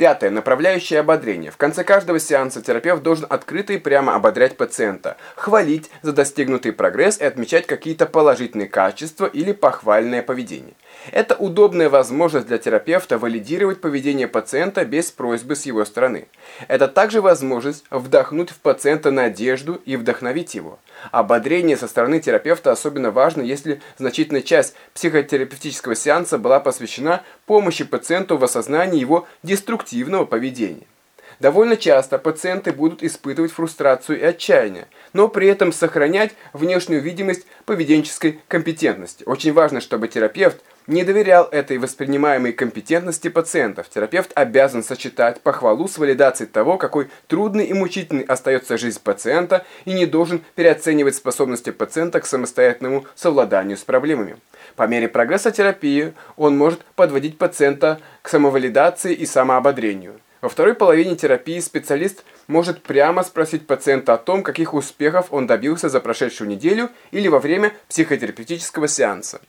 Пятое. Направляющее ободрение. В конце каждого сеанса терапевт должен открыто и прямо ободрять пациента, хвалить за достигнутый прогресс и отмечать какие-то положительные качества или похвальное поведение. Это удобная возможность для терапевта валидировать поведение пациента без просьбы с его стороны. Это также возможность вдохнуть в пациента надежду и вдохновить его. Ободрение со стороны терапевта особенно важно, если значительная часть психотерапевтического сеанса была посвящена помощи пациенту в осознании его деструктивного поведения. Довольно часто пациенты будут испытывать фрустрацию и отчаяние, но при этом сохранять внешнюю видимость поведенческой компетентности. Очень важно, чтобы терапевт не доверял этой воспринимаемой компетентности пациентов. Терапевт обязан сочетать похвалу с валидацией того, какой трудной и мучительной остается жизнь пациента и не должен переоценивать способности пациента к самостоятельному совладанию с проблемами. По мере прогресса терапии он может подводить пациента к самовалидации и самоободрению. Во второй половине терапии специалист может прямо спросить пациента о том, каких успехов он добился за прошедшую неделю или во время психотерапевтического сеанса.